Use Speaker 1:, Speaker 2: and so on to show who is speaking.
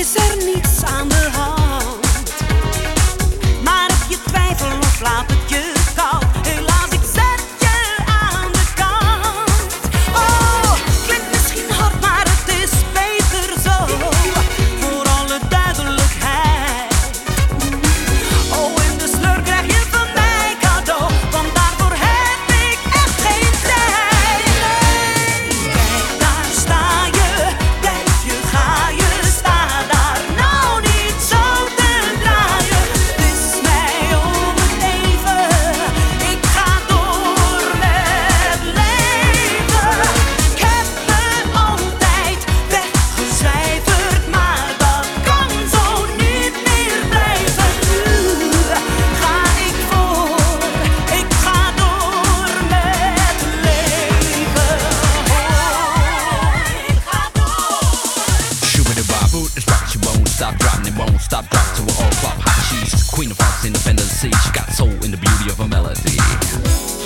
Speaker 1: is er niets aan de hand. Stop dropping till we're all flop hot. She's queen of Fox independence. She got soul in the beauty of a melody.